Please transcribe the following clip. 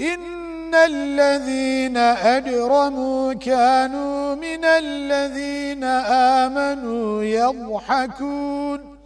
إن الذين أجرموا كانوا من الذين آمنوا يضحكون.